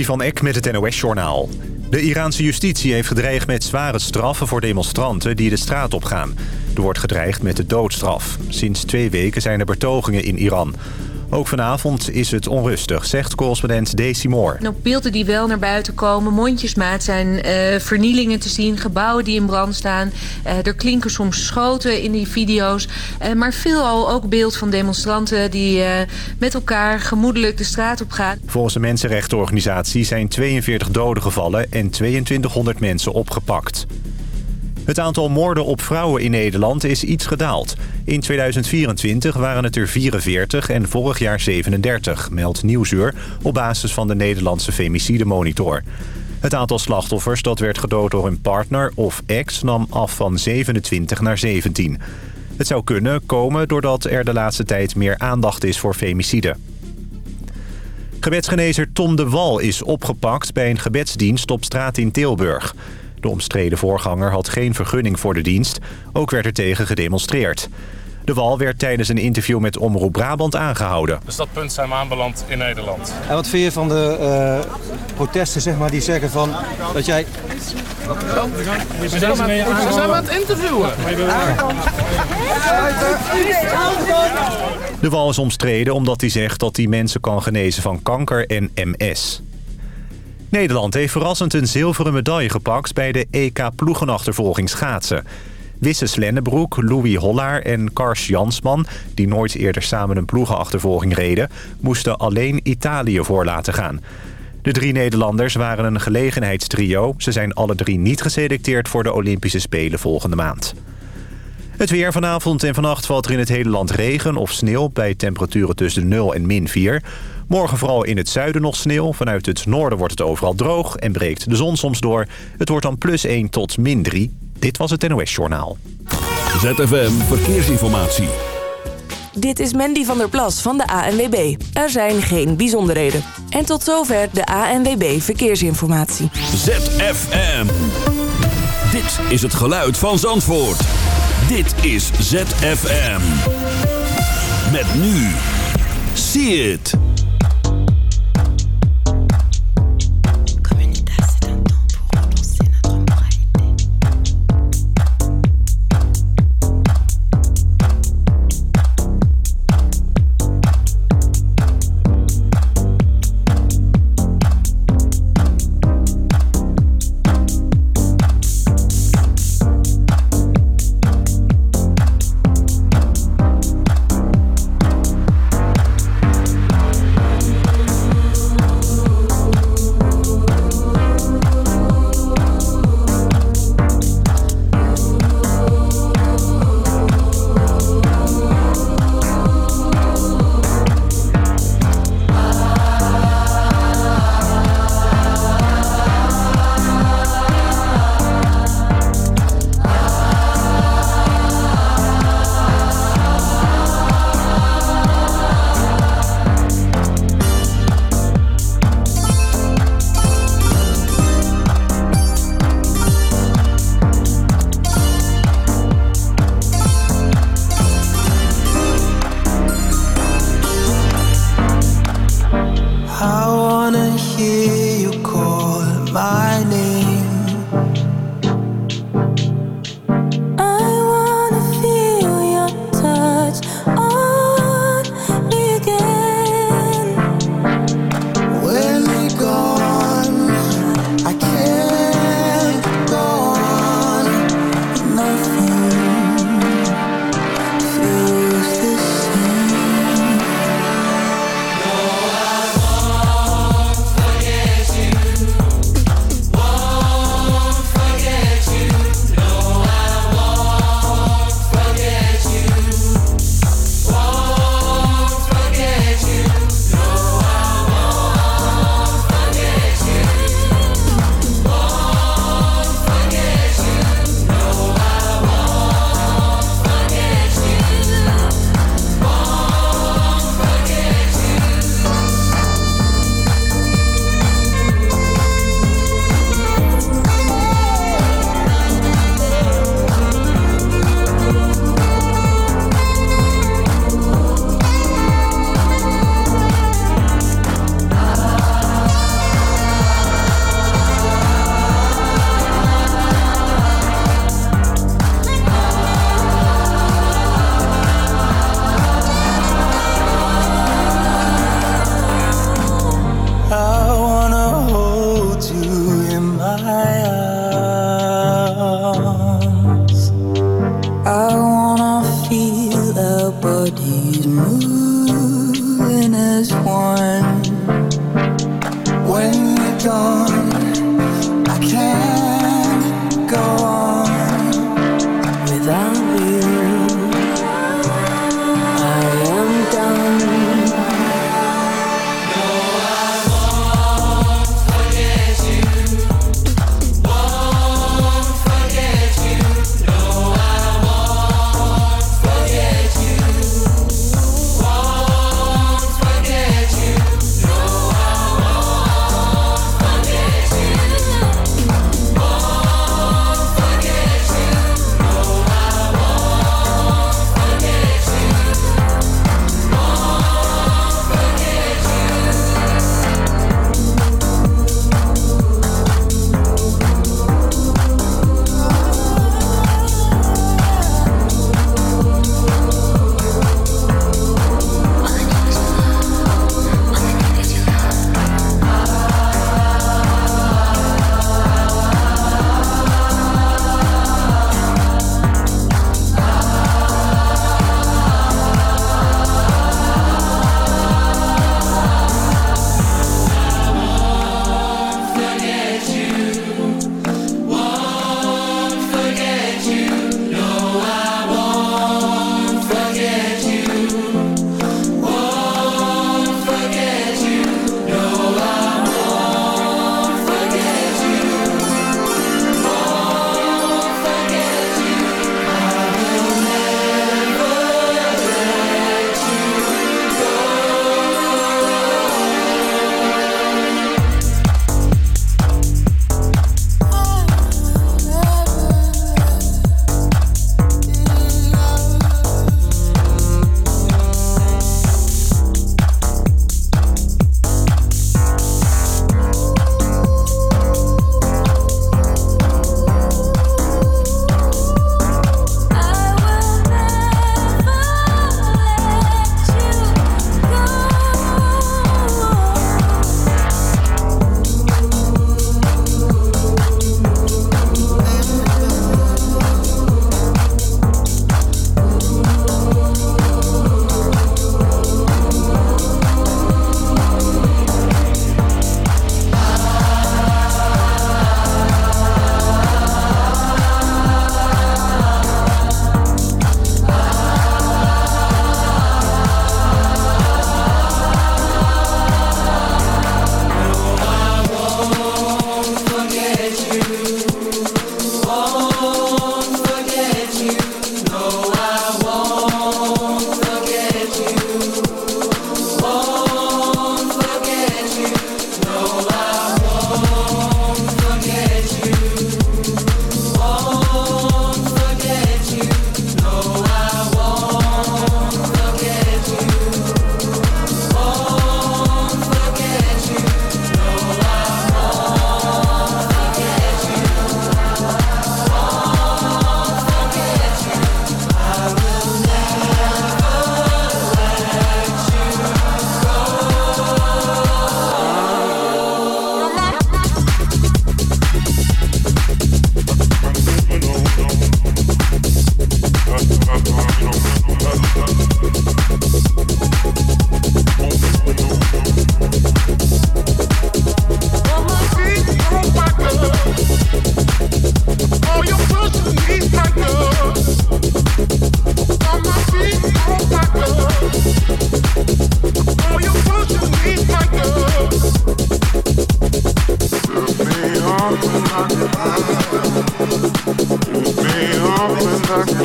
van Eck met het NOS-journaal. De Iraanse justitie heeft gedreigd met zware straffen voor demonstranten die de straat opgaan. Er wordt gedreigd met de doodstraf. Sinds twee weken zijn er betogingen in Iran. Ook vanavond is het onrustig, zegt correspondent Daisy Moore. Op beelden die wel naar buiten komen, mondjesmaat zijn uh, vernielingen te zien... gebouwen die in brand staan. Uh, er klinken soms schoten in die video's. Uh, maar veelal ook beeld van demonstranten die met elkaar gemoedelijk de straat op gaan. Volgens de mensenrechtenorganisatie zijn 42 doden gevallen... en 2200 mensen opgepakt. Het aantal moorden op vrouwen in Nederland is iets gedaald. In 2024 waren het er 44 en vorig jaar 37, meldt Nieuwsuur... op basis van de Nederlandse femicide monitor. Het aantal slachtoffers dat werd gedood door een partner of ex... nam af van 27 naar 17. Het zou kunnen komen doordat er de laatste tijd meer aandacht is voor femicide. Gebedsgenezer Tom de Wal is opgepakt bij een gebedsdienst op straat in Tilburg... De omstreden voorganger had geen vergunning voor de dienst. Ook werd er tegen gedemonstreerd. De Wal werd tijdens een interview met Omroep Brabant aangehouden. Dus dat punt zijn we aanbeland in Nederland. En wat vind je van de uh, protesten zeg maar, die zeggen van dat jij... We zijn aan het interviewen. De Wal is omstreden omdat hij zegt dat hij mensen kan genezen van kanker en MS. Nederland heeft verrassend een zilveren medaille gepakt... bij de EK-ploegenachtervolging schaatsen. Wisse Slennebroek, Louis Hollaar en Kars Jansman... die nooit eerder samen een ploegenachtervolging reden... moesten alleen Italië voor laten gaan. De drie Nederlanders waren een gelegenheidstrio. Ze zijn alle drie niet geselecteerd voor de Olympische Spelen volgende maand. Het weer vanavond en vannacht valt er in het hele land regen of sneeuw... bij temperaturen tussen 0 en min 4. Morgen vooral in het zuiden nog sneeuw. Vanuit het noorden wordt het overal droog en breekt de zon soms door. Het wordt dan plus 1 tot min 3. Dit was het NOS Journaal. ZFM Verkeersinformatie. Dit is Mandy van der Plas van de ANWB. Er zijn geen bijzonderheden. En tot zover de ANWB Verkeersinformatie. ZFM. Dit is het geluid van Zandvoort. Dit is ZFM. Met nu. See it.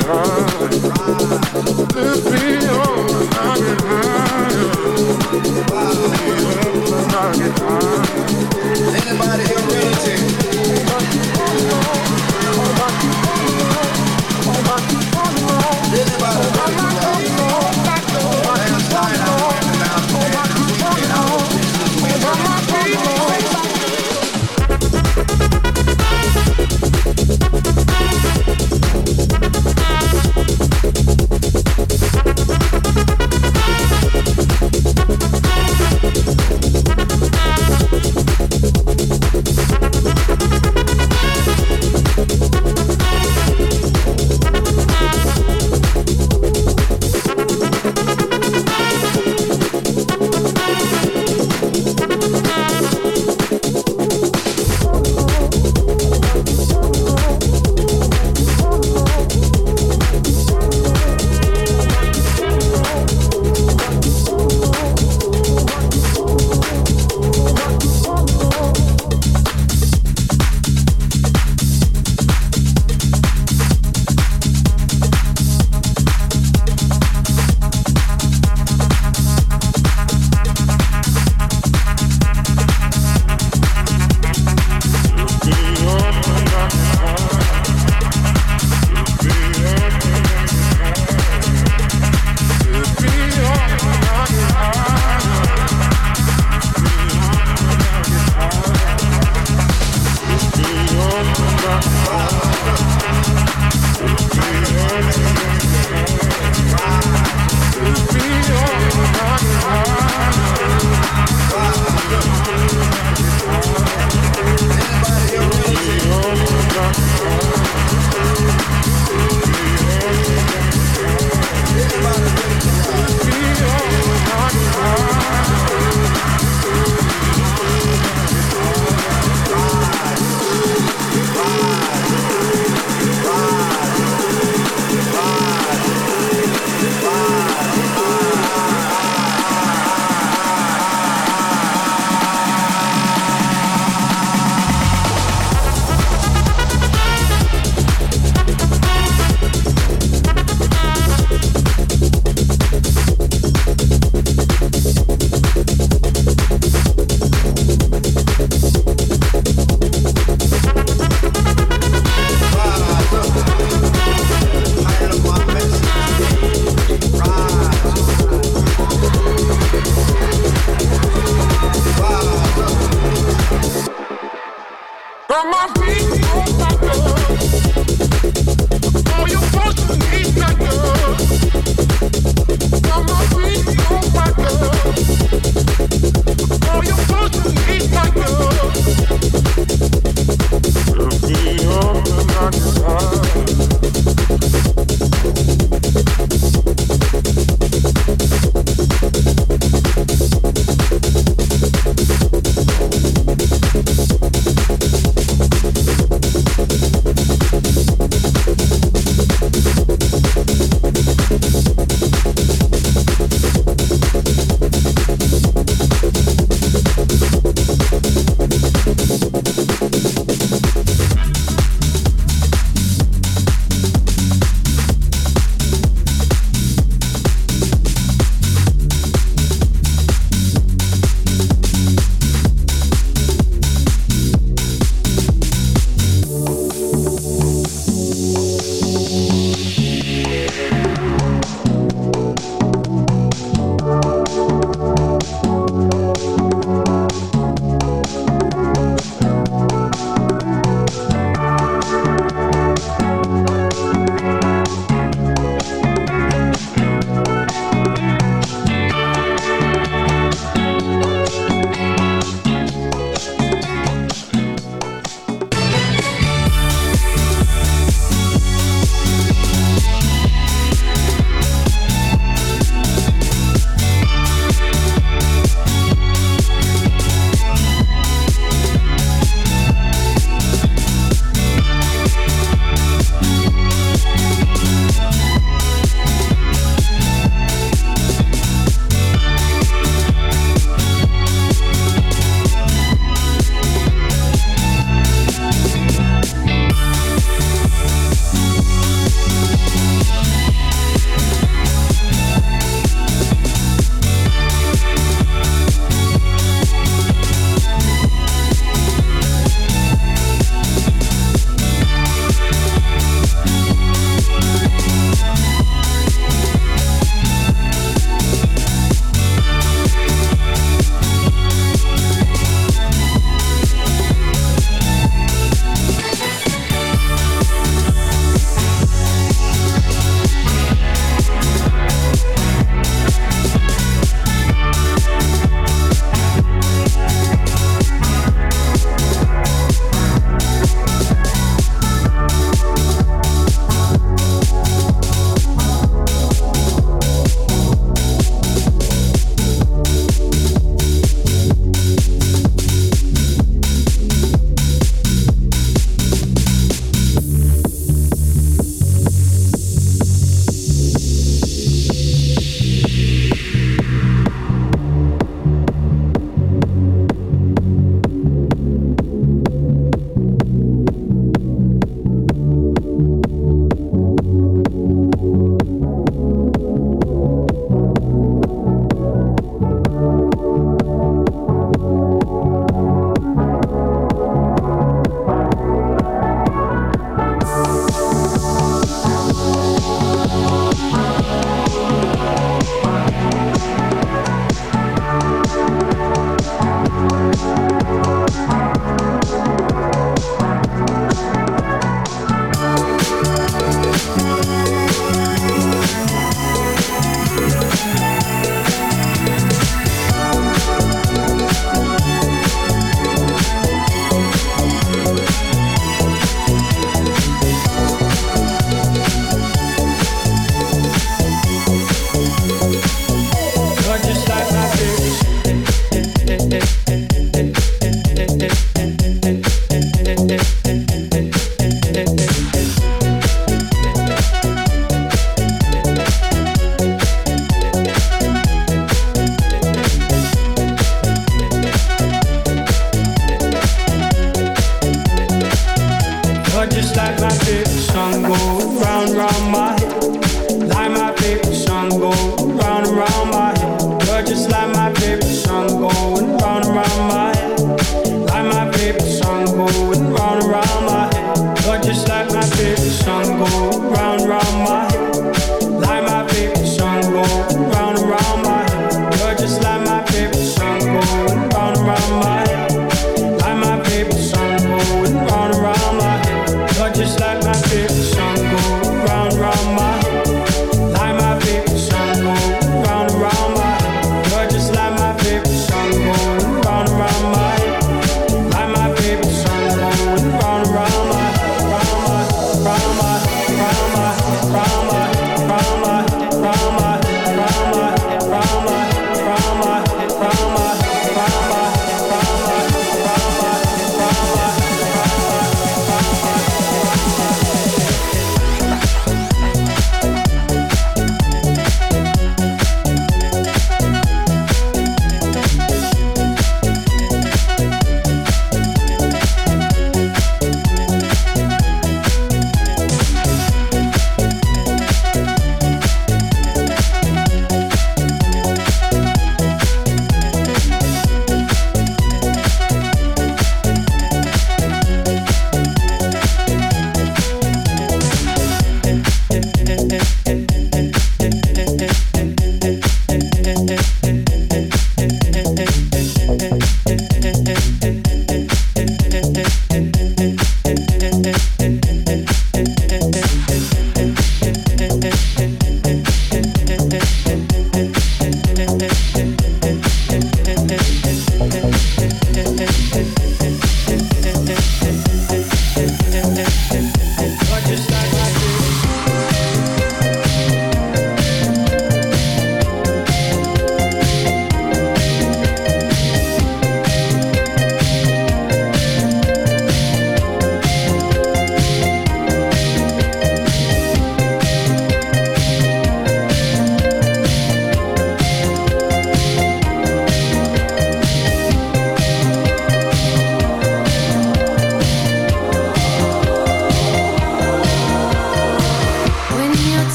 huh?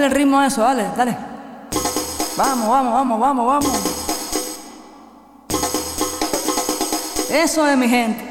El ritmo a eso, dale, dale. Vamos, vamos, vamos, vamos, vamos. Eso es mi gente.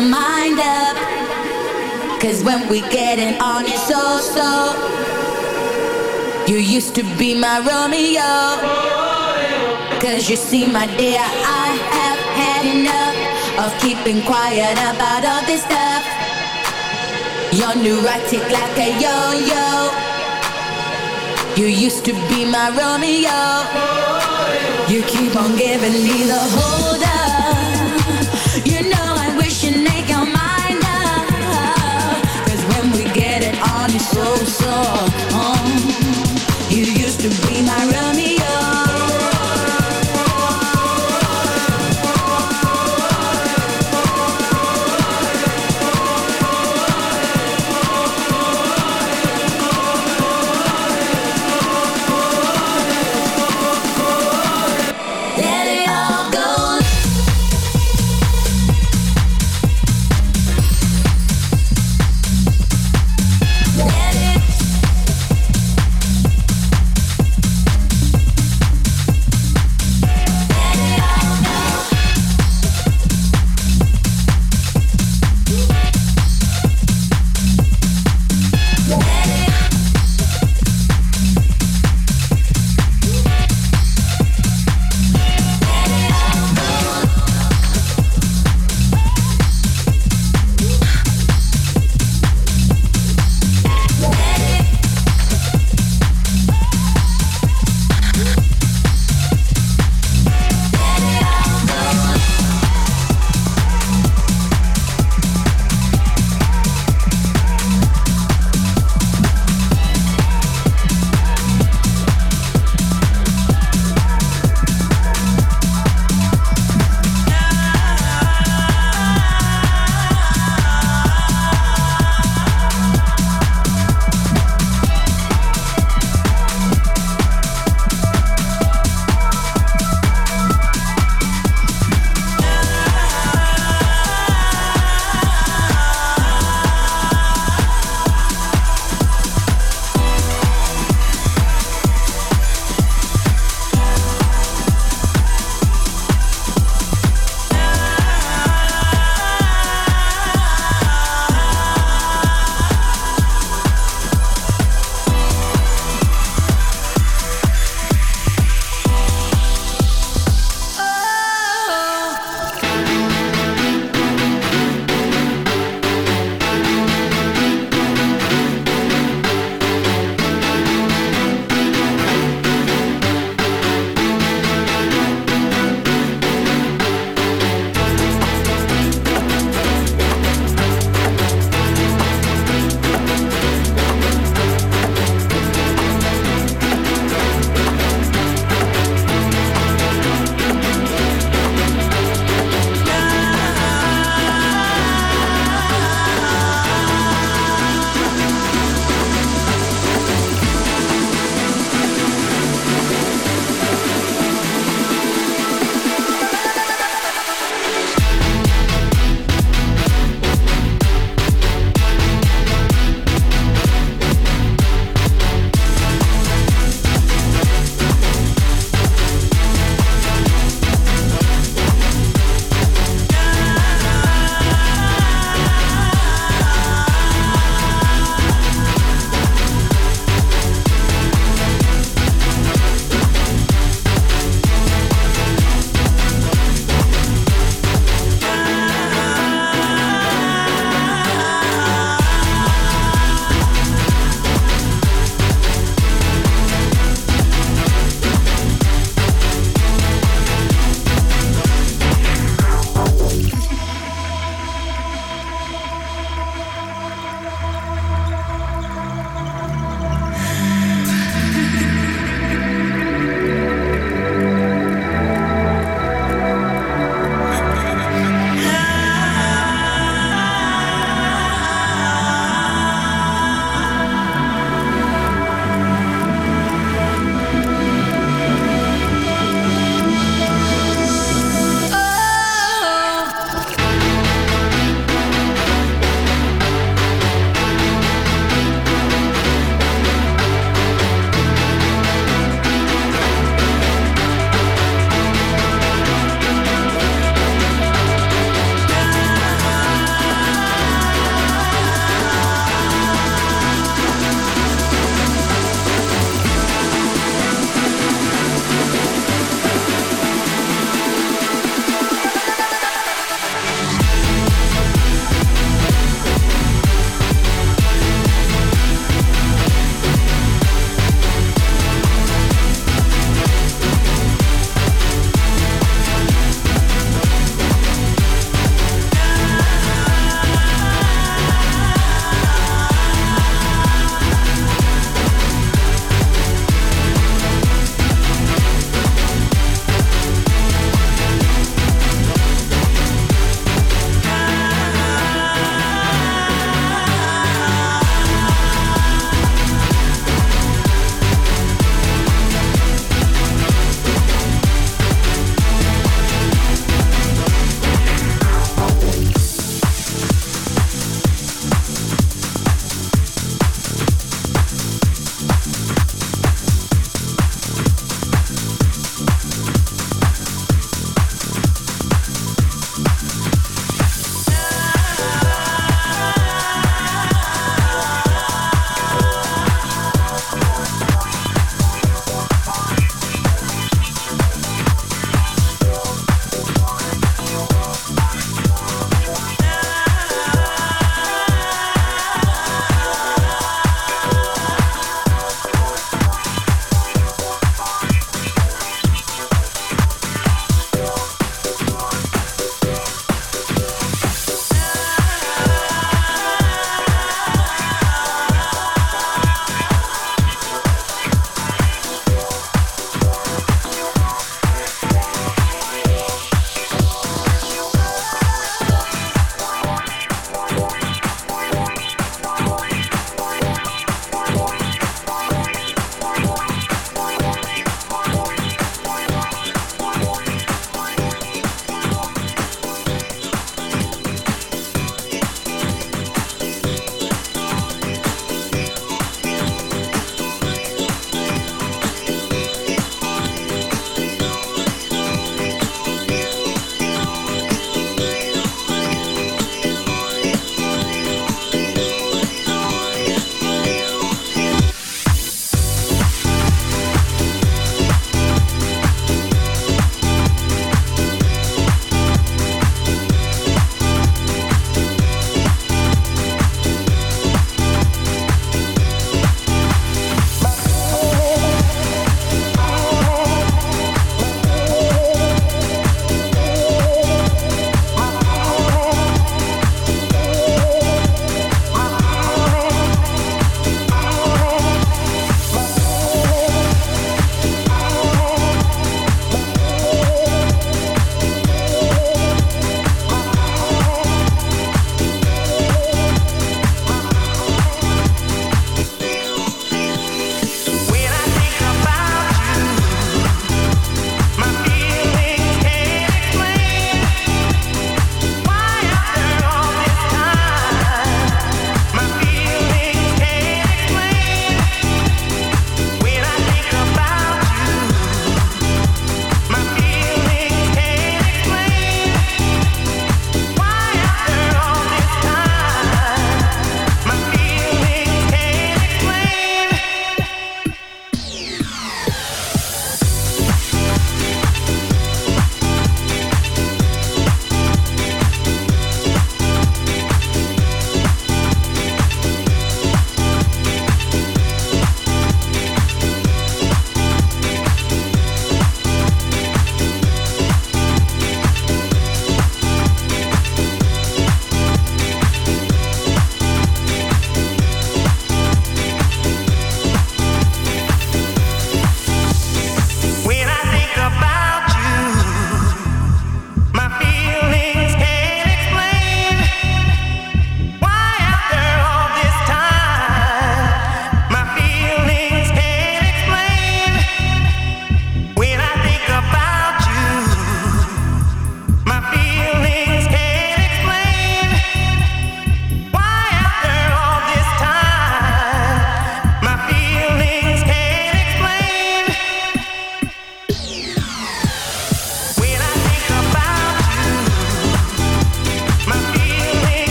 Your mind up. Cause when we get it on, it's so so. You used to be my Romeo. Cause you see, my dear, I have had enough of keeping quiet about all this stuff. You're neurotic like a yo yo. You used to be my Romeo. You keep on giving me the hold up.